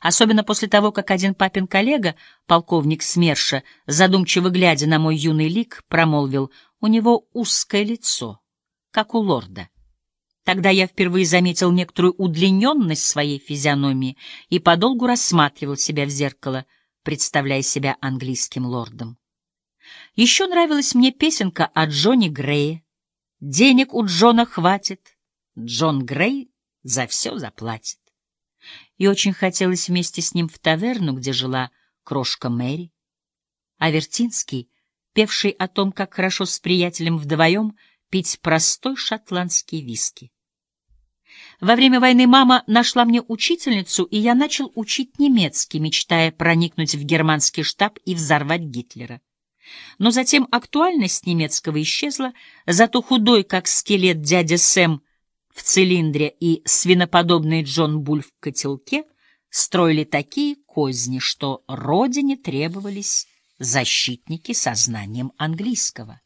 особенно после того, как один папин коллега, полковник СМЕРШа, задумчиво глядя на мой юный лик, промолвил, у него узкое лицо, как у лорда. Тогда я впервые заметил некоторую удлиненность своей физиономии и подолгу рассматривал себя в зеркало, представляя себя английским лордом. Еще нравилась мне песенка о Джонни Грее. «Денег у Джона хватит, Джон Грей за все заплатит». И очень хотелось вместе с ним в таверну, где жила крошка Мэри. А Вертинский, певший о том, как хорошо с приятелем вдвоем пить простой шотландский виски. Во время войны мама нашла мне учительницу, и я начал учить немецкий, мечтая проникнуть в германский штаб и взорвать Гитлера. Но затем актуальность немецкого исчезла, зато худой, как скелет дядя Сэм в цилиндре и свиноподобный Джон Буль в котелке строили такие козни, что родине требовались защитники со знанием английского.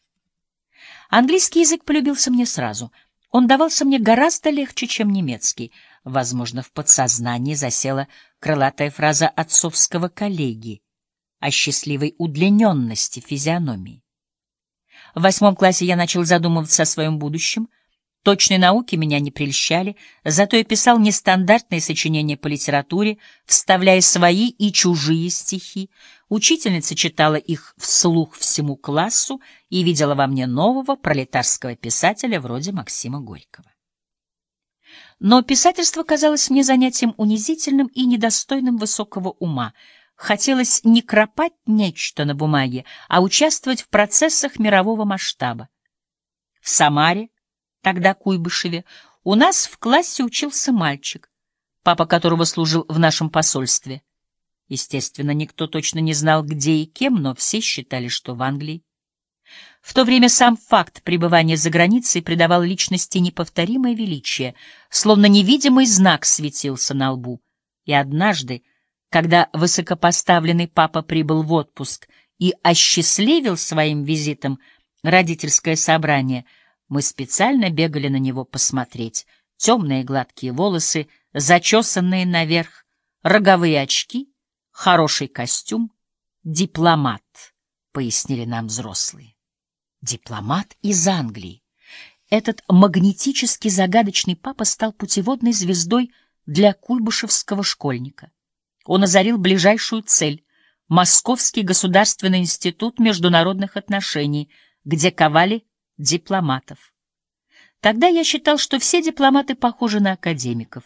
Английский язык полюбился мне сразу. Он давался мне гораздо легче, чем немецкий. Возможно, в подсознании засела крылатая фраза отцовского коллеги о счастливой удлиненности физиономии. В восьмом классе я начал задумываться о своем будущем. Точные науки меня не прельщали, зато я писал нестандартные сочинения по литературе, вставляя свои и чужие стихи. Учительница читала их вслух всему классу и видела во мне нового пролетарского писателя вроде Максима Горького. Но писательство казалось мне занятием унизительным и недостойным высокого ума — Хотелось не кропать нечто на бумаге, а участвовать в процессах мирового масштаба. В Самаре, тогда Куйбышеве, у нас в классе учился мальчик, папа которого служил в нашем посольстве. Естественно, никто точно не знал, где и кем, но все считали, что в Англии. В то время сам факт пребывания за границей придавал личности неповторимое величие, словно невидимый знак светился на лбу. И однажды, когда высокопоставленный папа прибыл в отпуск и осчастливил своим визитом родительское собрание, мы специально бегали на него посмотреть. Темные гладкие волосы, зачесанные наверх, роговые очки, хороший костюм, дипломат, пояснили нам взрослые. Дипломат из Англии. Этот магнетически загадочный папа стал путеводной звездой для куйбышевского школьника. Он озарил ближайшую цель — Московский государственный институт международных отношений, где ковали дипломатов. Тогда я считал, что все дипломаты похожи на академиков,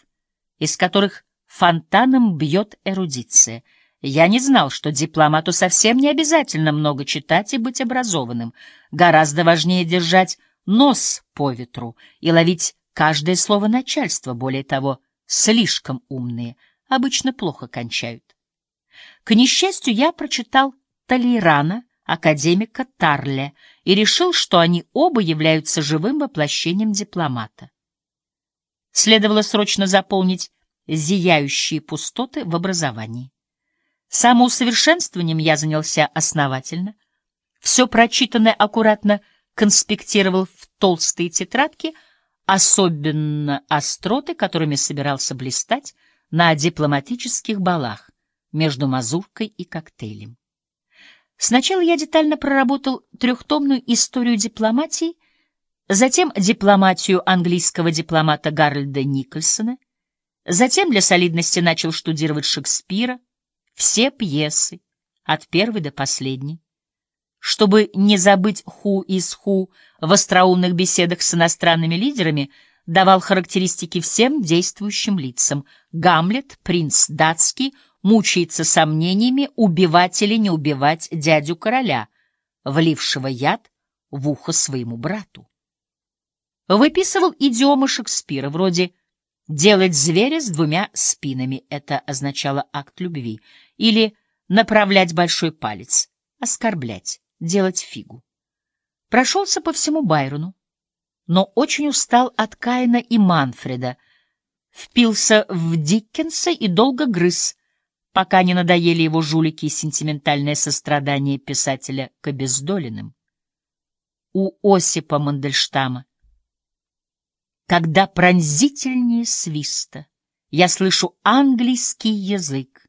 из которых фонтаном бьет эрудиция. Я не знал, что дипломату совсем не обязательно много читать и быть образованным. Гораздо важнее держать нос по ветру и ловить каждое слово начальства, более того, слишком умные — обычно плохо кончают. К несчастью, я прочитал Толейрана, академика Тарле, и решил, что они оба являются живым воплощением дипломата. Следовало срочно заполнить зияющие пустоты в образовании. Самоусовершенствованием я занялся основательно. Все прочитанное аккуратно конспектировал в толстые тетрадки, особенно остроты, которыми собирался блистать, на дипломатических балах между мазуркой и коктейлем. Сначала я детально проработал трехтомную историю дипломатии, затем дипломатию английского дипломата Гарольда Никольсона, затем для солидности начал штудировать Шекспира, все пьесы, от первой до последней. Чтобы не забыть ху из ху в остроумных беседах с иностранными лидерами — давал характеристики всем действующим лицам. Гамлет, принц датский, мучается сомнениями, убивать или не убивать дядю короля, влившего яд в ухо своему брату. Выписывал идиомы Шекспира, вроде «делать зверя с двумя спинами» — это означало акт любви, или «направлять большой палец», «оскорблять», «делать фигу». Прошелся по всему Байрону, но очень устал от Каина и Манфреда, впился в Диккенса и долго грыз, пока не надоели его жулики и сентиментальное сострадание писателя к обездоленным. У Осипа Мандельштама, когда пронзительнее свиста Я слышу английский язык.